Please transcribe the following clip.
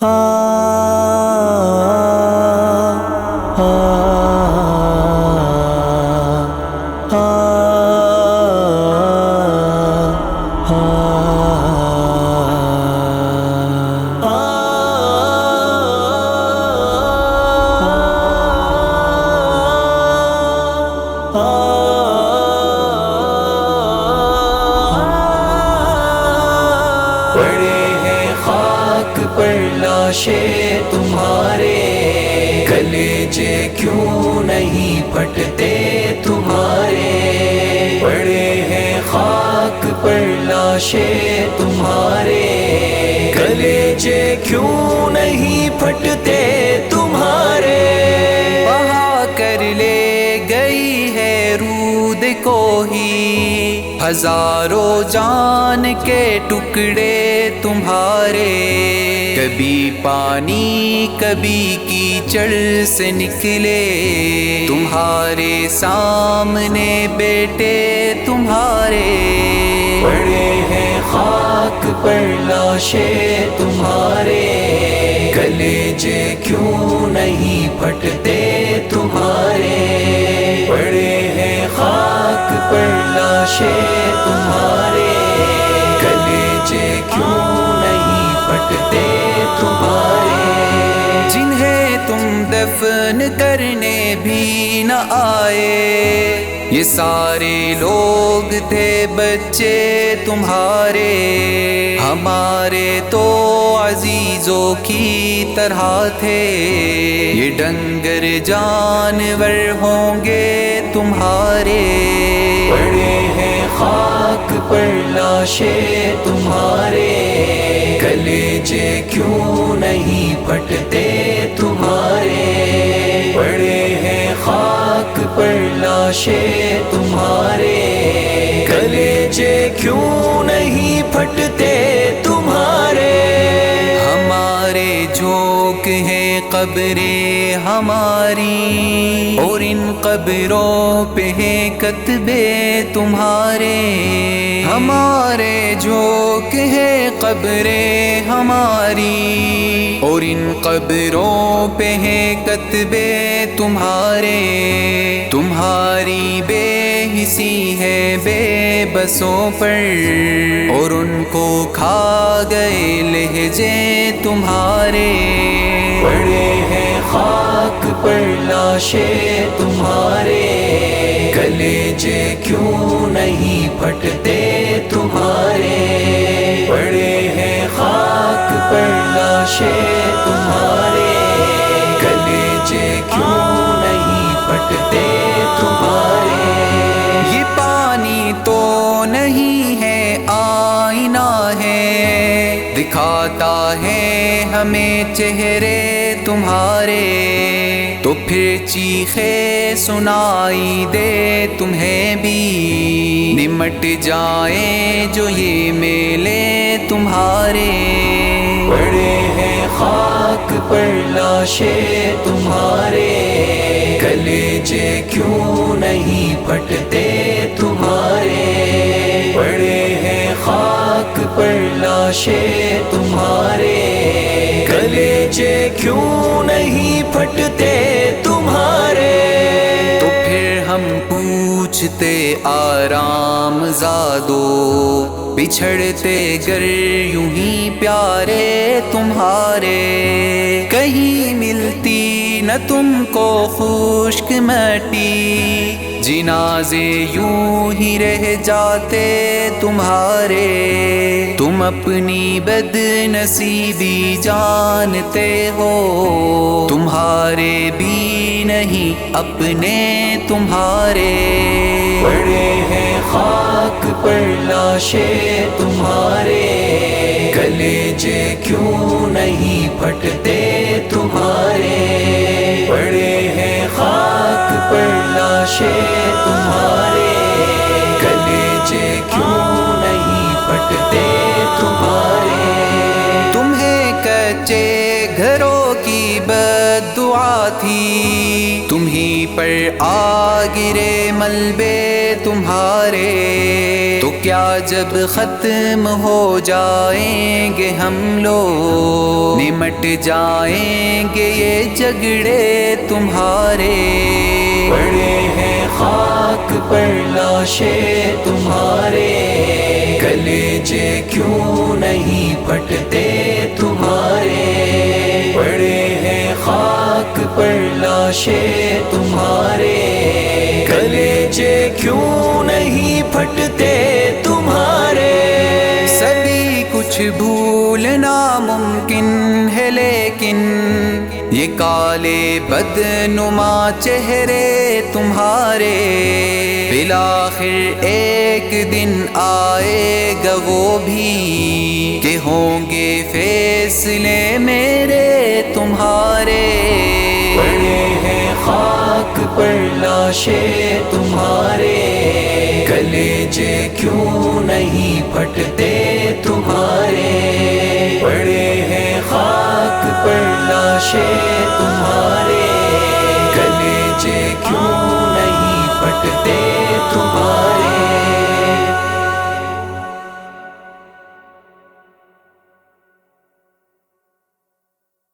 پڑے پر لاشے تمہارے۔ کلیجے کیوں نہیں پھٹتے تمہارے؟ پڑے ہیں خاک پر لاشے تمہارے۔ کلیجے کیوں نہیں پھٹتے تمہارے؟ بہا کر لے گئی ہے رود کو ہی۔ ہزاروں جان کے ٹکڑے تمہارے۔ کبھی پانی، کبھی کیچڑ سے نکلے۔ تمہارے سامنے بیٹے تمہارے۔ پڑے ہیں خاک پر لاشے تمہارے۔ کلیجے کیوں نہیں پھٹتے تمہارے؟ پڑے ہیں خاک پر لاشے دفن کرنے بھی نہ آئے۔ یہ سارے لوگ تھے بچے تمہارے۔ ہمارے تو عزیزوں کی طرح تھے۔ یہ ڈنگر جانور ہوں گے تمہارے۔ پڑے ہیں خاک پر لاشے تمہارے۔ کلیجے کیوں نہیں پھٹتے؟ پر لاشے تمہارے۔ کلیجے کیوں نہیں پھٹتے؟ قبریں ہماری اور ان قبروں پہ ہیں کتبے تمہارے۔ ہمارے جھوک ہیں قبریں ہماری اور ان قبروں پہ ہیں کتبے تمہارے۔ تمہاری بے حسی ہے بے بسوں پر اور ان کو کھا گئے لہجے تمہارے۔ پڑے پر لاشے تمہارے۔ کلیجے کیوں نہیں پھٹتے تمہارے؟ پڑے ہیں خاک پر لاشے تمہارے۔ کلیجے کیوں نہیں پھٹتے تمہارے؟ یہ پانی تو نہیں ہے، آئینہ ہے۔ دکھاتا ہے ہمیں چہرے تمہارے۔ تو پھر چیخے سنائی دے تمہیں بھی۔ نمٹ جائیں جو یہ میلے تمہارے۔ پڑے ہیں خاک پر لاشے تمہارے۔ کلیجے کیوں نہیں پھٹتے تمہارے؟ پڑے ہیں خاک پر لاشے تمہارے۔ کلیجے کیوں نہیں پھٹتے پوچھتے آرام زادو، بچھڑتے گر یوں ہی پیارے تمہارے۔ کہیں ملتی نہ تم کو خشک مٹی، جنازے یوں ہی رہ جاتے تمہارے۔ تم اپنی بد نصیبی جانتے ہو، تمہارے بھی نہیں، اپنے تمہارے۔ پڑے ہیں، خاک پر لاشے تمہارے۔ کلیجے کیوں نہیں پھٹتے تمہارے؟ پڑے ہیں، خاک پر لاشے تمہارے۔ کلیجے کیوں نہیں پھٹتے تمہارے؟ تمہیں کچے گھروں کی بد دعا تھی۔ پر آ گرے ملبے تمہارے۔ تو کیا جب ختم ہو جائیں گے ہم لوگ؟ نمٹ جائیں گے یہ جگڑے تمہارے۔ پڑے ہیں خاک پر لاشے تمہارے۔ کلیجے کیوں نہیں پھٹتے تمہارے؟ پڑے ہیں خاک پر لاشے تمہارے۔ کلیجے کیوں نہیں پھٹتے تمہارے؟ سبھی کچھ بھولنا ممکن ہے لیکن یہ کالے بدنما چہرے تمہارے۔ بلاخر ایک دن آئے گا وہ بھی کہ ہوں گے فیصلے میرے۔ پر لاشے تمہارے؟ کلیجے کیوں نہیں پھٹتے تمہارے؟ پڑے ہیں خاک پر لاشے تمہارے؟